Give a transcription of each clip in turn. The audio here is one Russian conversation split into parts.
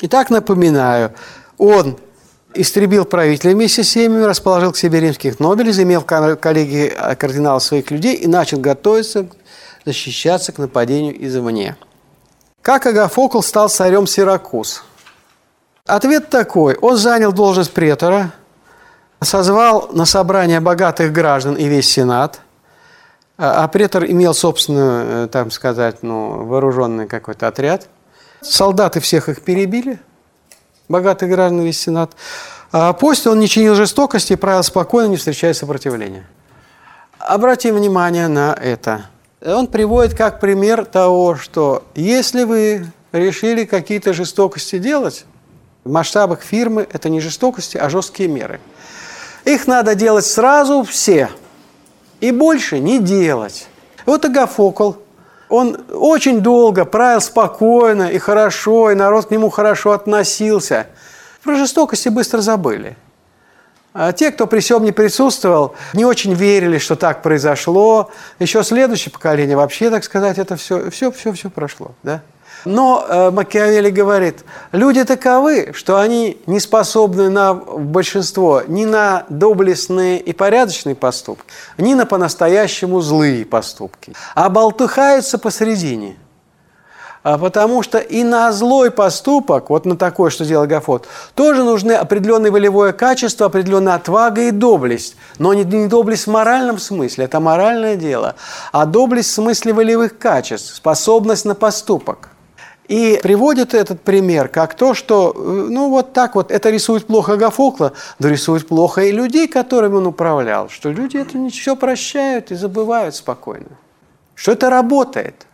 Итак, напоминаю, он истребил правителя вместе с семьями, расположил к себе римских нобелей, заимел коллеги кардиналов своих людей и начал готовиться защищаться к нападению извне. Как Агафокл стал царем Сиракуз? Ответ такой. Он занял должность претора, созвал на собрание богатых граждан и весь сенат, а, а претор имел собственную, э, так сказать, ну, вооруженный какой-то отряд. Солдаты всех их перебили, богатых граждан весь сенат. А после он не чинил жестокости и правил спокойно, не встречая сопротивления. Обратим внимание на это. Он приводит как пример того, что если вы решили какие-то жестокости делать, в масштабах фирмы это не жестокости, а жесткие меры. Их надо делать сразу все и больше не делать. Вот Агафокл, он очень долго правил спокойно и хорошо, и народ к нему хорошо относился. Про жестокости быстро забыли. А те, кто при всем не присутствовал, не очень верили, что так произошло. Еще следующее поколение вообще, так сказать, это все, все, все, все прошло. Да? Но э, Макиавелли говорит, люди таковы, что они не способны на большинство ни на доблестные и порядочные поступки, ни на по-настоящему злые поступки, а болтыхаются а потому что и на злой поступок, вот на такое, что делал Гафот, тоже нужны определенное волевое качество, определенная отвага и доблесть. Но не, не доблесть в моральном смысле, это моральное дело, а доблесть в смысле волевых качеств, способность на поступок. И приводит этот пример как то, что, э, ну, вот так вот, это рисует плохо Гафокла, но рисует плохо и людей, которыми он управлял, что люди это ничего прощают и забывают спокойно, что это работает.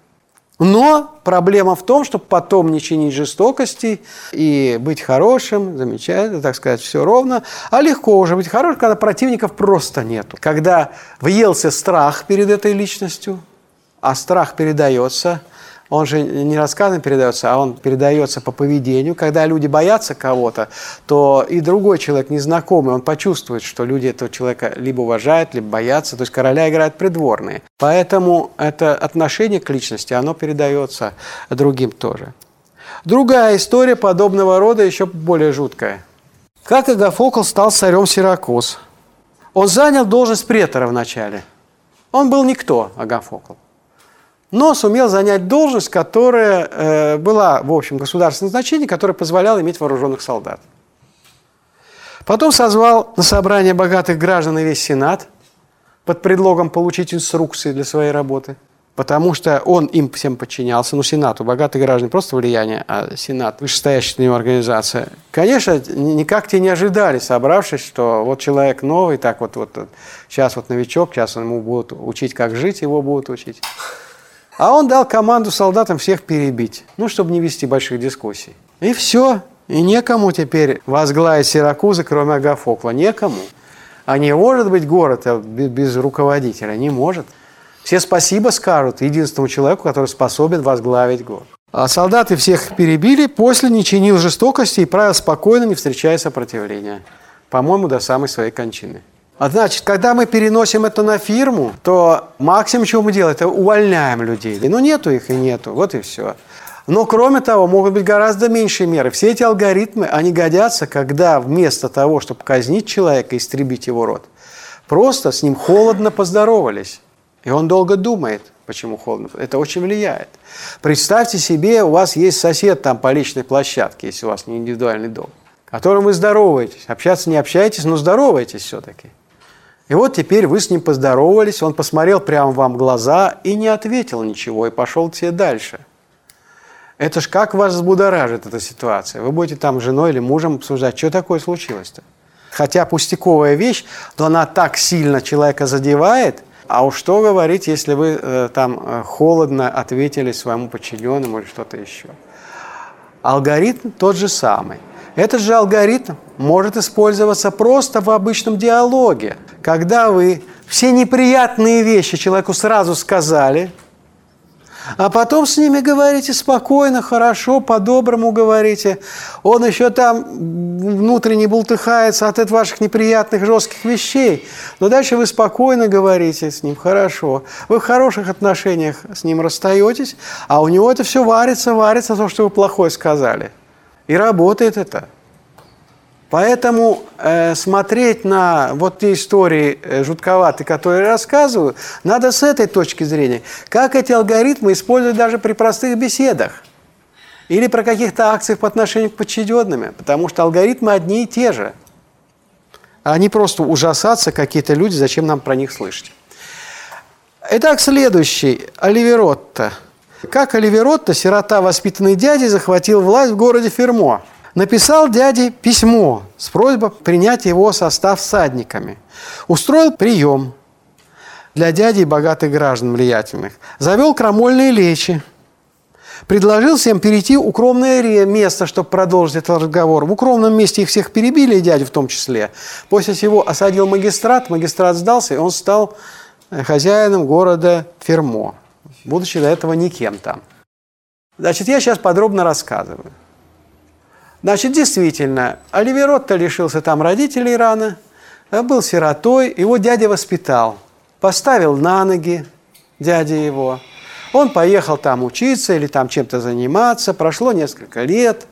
Но проблема в том, чтобы потом не чинить жестокости и быть хорошим, замечательно, так сказать, все ровно. А легко уже быть хорошим, когда противников просто нету. Когда въелся страх перед этой личностью, а страх передается – он же не рассказом передается, а он передается по поведению. Когда люди боятся кого-то, то и другой человек, незнакомый, он почувствует, что люди этого человека либо уважают, либо боятся. То есть короля играют придворные. Поэтому это отношение к личности, оно передается другим тоже. Другая история подобного рода, еще более жуткая. Как Агафокл стал царем Сиракуз? Он занял должность претора вначале. Он был никто, Агафокл но сумел занять должность, которая э, была, в общем, государственного значения, которая позволяла иметь вооруженных солдат. Потом созвал на собрание богатых граждан и весь Сенат под предлогом получить инструкции для своей работы, потому что он им всем подчинялся, ну, Сенату, богатые граждане, просто влияние, а Сенат, вышестоящая на него организация. Конечно, никак те не ожидали, собравшись, что вот человек новый, так вот, вот сейчас вот новичок, сейчас ему будут учить, как жить, его будут учить. А он дал команду солдатам всех перебить, ну, чтобы не вести больших дискуссий. И все. И некому теперь возглавить Сиракузы, кроме Агафокла. Некому. А не может быть город без руководителя? Не может. Все спасибо скажут единственному человеку, который способен возглавить город. А солдаты всех перебили, после не чинил жестокости и правил спокойно, не встречая сопротивления. По-моему, до самой своей кончины. А значит, когда мы переносим это на фирму, то максимум, чего мы делаем, это увольняем людей. Ну, нету их и нету, вот и все. Но, кроме того, могут быть гораздо меньшие меры. Все эти алгоритмы, они годятся, когда вместо того, чтобы казнить человека, истребить его род, просто с ним холодно поздоровались. И он долго думает, почему холодно. Это очень влияет. Представьте себе, у вас есть сосед там по личной площадке, если у вас не индивидуальный дом, которым вы здороваетесь. Общаться не общаетесь, но здороваетесь все-таки. И вот теперь вы с ним поздоровались, он посмотрел прямо вам в глаза и не ответил ничего, и пошел тебе дальше. Это ж как вас взбудоражит эта ситуация. Вы будете там женой или мужем обсуждать, что такое случилось-то. Хотя пустяковая вещь, но она так сильно человека задевает, а уж что говорить, если вы э, там э, холодно ответили своему подчиненному или что-то еще. Алгоритм тот же самый – этот же алгоритм может использоваться просто в обычном диалоге, когда вы все неприятные вещи человеку сразу сказали, а потом с ними говорите спокойно, хорошо, по-доброму говорите. Он еще там внутренне бултыхается от ваших неприятных жестких вещей. Но дальше вы спокойно говорите с ним, хорошо. Вы в хороших отношениях с ним расстаетесь, а у него это все варится, варится, то, что вы плохое сказали – И работает это. Поэтому э, смотреть на вот те истории э, жутковатые, которые я рассказываю, надо с этой точки зрения. Как эти алгоритмы использовать даже при простых беседах. Или про каких-то акциях по отношению к подчиненными. Потому что алгоритмы одни и те же. Они просто ужасаться, какие-то люди, зачем нам про них слышать. Итак, следующий. Оливеротто. Как Оливеротто, сирота, воспитанный дядей, захватил власть в городе Фермо – написал дяде письмо с просьбой принять его состав всадниками. Устроил прием для дяди и богатых граждан влиятельных. Завел крамольные лечи. Предложил всем перейти в укромное место, чтобы продолжить этот разговор. В укромном месте их всех перебили, и дядю в том числе. После чего осадил магистрат, магистрат сдался, и он стал э, хозяином города Фермо, будучи до этого никем там. Значит, я сейчас подробно рассказываю. Значит, действительно, Оливеротто лишился там родителей рано, э, был сиротой, его дядя воспитал, поставил на ноги дядя его. Он поехал там учиться или там чем-то заниматься, прошло несколько лет,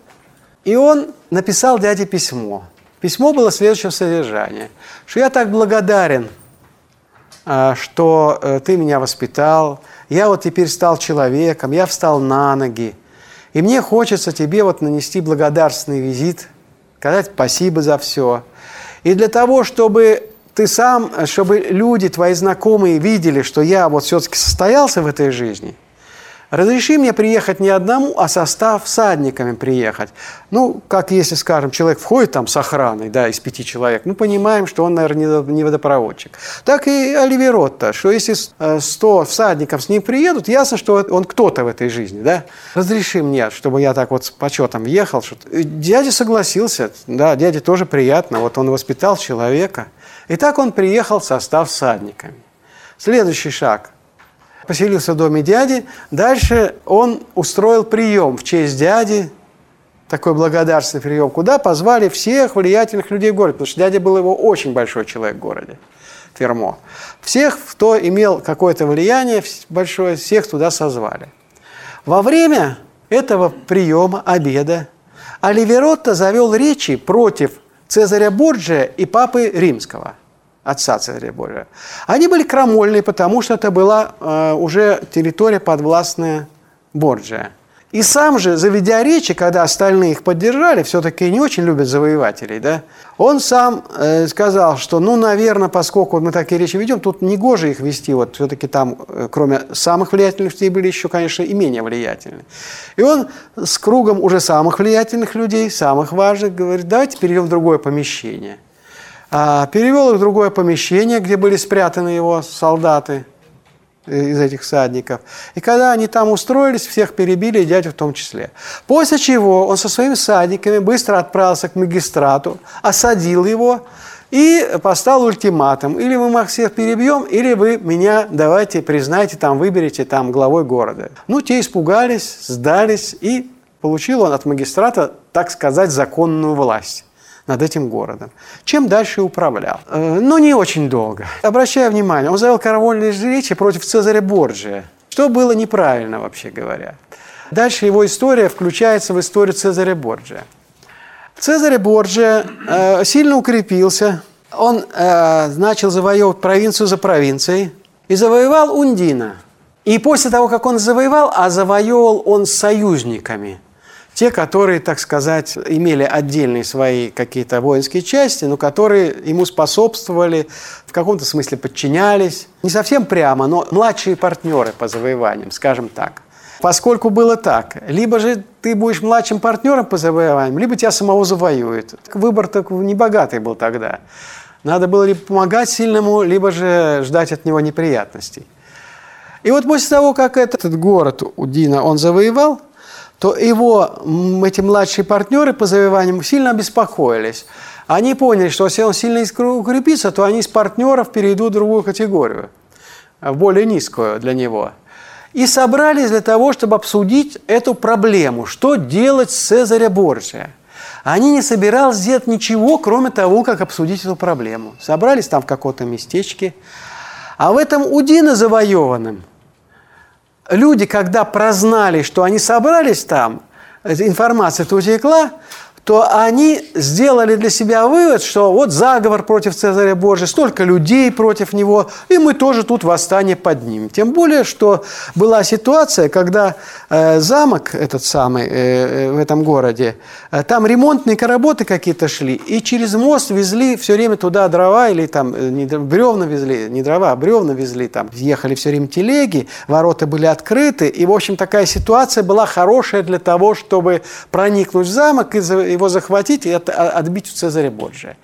и он написал дяде письмо. Письмо было следующего содержания, что я так благодарен, э, что э, ты меня воспитал, я вот теперь стал человеком, я встал на ноги, и мне хочется тебе вот нанести благодарственный визит, сказать спасибо за все. И для того, чтобы ты сам, чтобы люди, твои знакомые видели, что я вот все-таки состоялся в этой жизни – Разреши мне приехать не одному, а состав всадниками приехать. Ну, как если, скажем, человек входит там с охраной, да, из пяти человек, ну, понимаем, что он, наверное, не водопроводчик. Так и Оливеротто, что если 100 всадников с ним приедут, ясно, что он кто-то в этой жизни, да. Разреши мне, чтобы я так вот с почетом ехал. Что дядя согласился, да, дяде тоже приятно, вот он воспитал человека. И так он приехал в состав всадниками. Следующий шаг – поселился в доме дяди. Дальше он устроил прием в честь дяди, такой благодарственный прием, куда позвали всех влиятельных людей в городе, потому что дядя был его очень большой человек в городе, Фермо. Всех, кто имел какое-то влияние большое, всех туда созвали. Во время этого приема, обеда, Оливеротто завел речи против Цезаря Борджия и Папы Римского – отца царя Божия. Они были крамольные, потому что это была э, уже территория подвластная Борджия. И сам же, заведя речи, когда остальные их поддержали, все-таки не очень любят завоевателей, да, он сам э, сказал, что, ну, наверное, поскольку мы такие речи ведем, тут не гоже их вести, вот все-таки там, э, кроме самых влиятельных людей, были еще, конечно, и менее влиятельные. И он с кругом уже самых влиятельных людей, самых важных, говорит, давайте перейдем в другое помещение – перевел их в другое помещение, где были спрятаны его солдаты из этих всадников. И когда они там устроились, всех перебили, и дядю в том числе. После чего он со своими всадниками быстро отправился к магистрату, осадил его и поставил ультиматум. Или мы их всех перебьем, или вы меня давайте признайте, там, выберите там главой города. Ну, те испугались, сдались, и получил он от магистрата, так сказать, законную власть над этим городом. Чем дальше управлял? Э, ну, не очень долго. Обращая внимание, он завел каравольные речи против Цезаря Борджия, что было неправильно, вообще говоря. Дальше его история включается в историю Цезаря Борджия. Цезарь Борджия э, сильно укрепился, он э, начал завоевывать провинцию за провинцией и завоевал Ундина. И после того, как он завоевал, а завоевал он союзниками – те, которые, так сказать, имели отдельные свои какие-то воинские части, но которые ему способствовали, в каком-то смысле подчинялись. Не совсем прямо, но младшие партнеры по завоеваниям, скажем так. Поскольку было так, либо же ты будешь младшим партнером по завоеваниям, либо тебя самого завоюют. Выбор такой небогатый был тогда. Надо было либо помогать сильному, либо же ждать от него неприятностей. И вот после того, как этот город Удина он завоевал, то его эти младшие партнеры по завоеваниям сильно обеспокоились. Они поняли, что если он сильно укрепится, то они с партнеров перейдут в другую категорию, в более низкую для него. И собрались для того, чтобы обсудить эту проблему, что делать с Цезаря Борджия. Они не собирались сделать ничего, кроме того, как обсудить эту проблему. Собрались там в каком-то местечке. А в этом Удино завоеванном – люди, когда прознали, что они собрались там, информация-то утекла, то они сделали для себя вывод, что вот заговор против Цезаря Божия, столько людей против него, и мы тоже тут восстание поднимем. Тем более, что была ситуация, когда э, замок этот самый э, э в этом городе, э, там ремонтные работы какие-то шли, и через мост везли все время туда дрова или там э, не, бревна везли, не дрова, а бревна везли, там ехали все время телеги, ворота были открыты, и, в общем, такая ситуация была хорошая для того, чтобы проникнуть в замок и его захватить и отбить у Цезаря Борджия.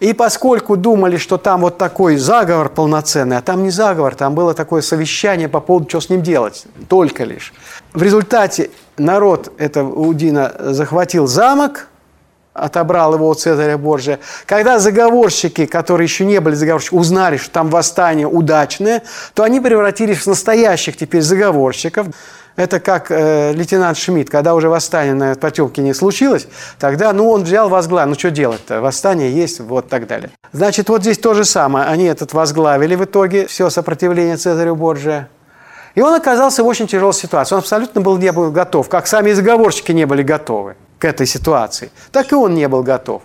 И поскольку думали, что там вот такой заговор полноценный, а там не заговор, там было такое совещание по поводу, что с ним делать, только лишь. В результате народ этого Удина захватил замок, отобрал его у Цезаря Борджия. Когда заговорщики, которые еще не были заговорщиками, узнали, что там восстание удачное, то они превратились в настоящих теперь заговорщиков. Это как э, лейтенант Шмидт, когда уже восстание на Потемкине случилось, тогда, ну, он взял возглавил, ну, что делать-то, восстание есть, вот так далее. Значит, вот здесь то же самое, они этот возглавили в итоге, все сопротивление Цезарю Борджия. И он оказался в очень тяжелой ситуации, он абсолютно был, не был готов, как сами заговорщики не были готовы к этой ситуации, так и он не был готов.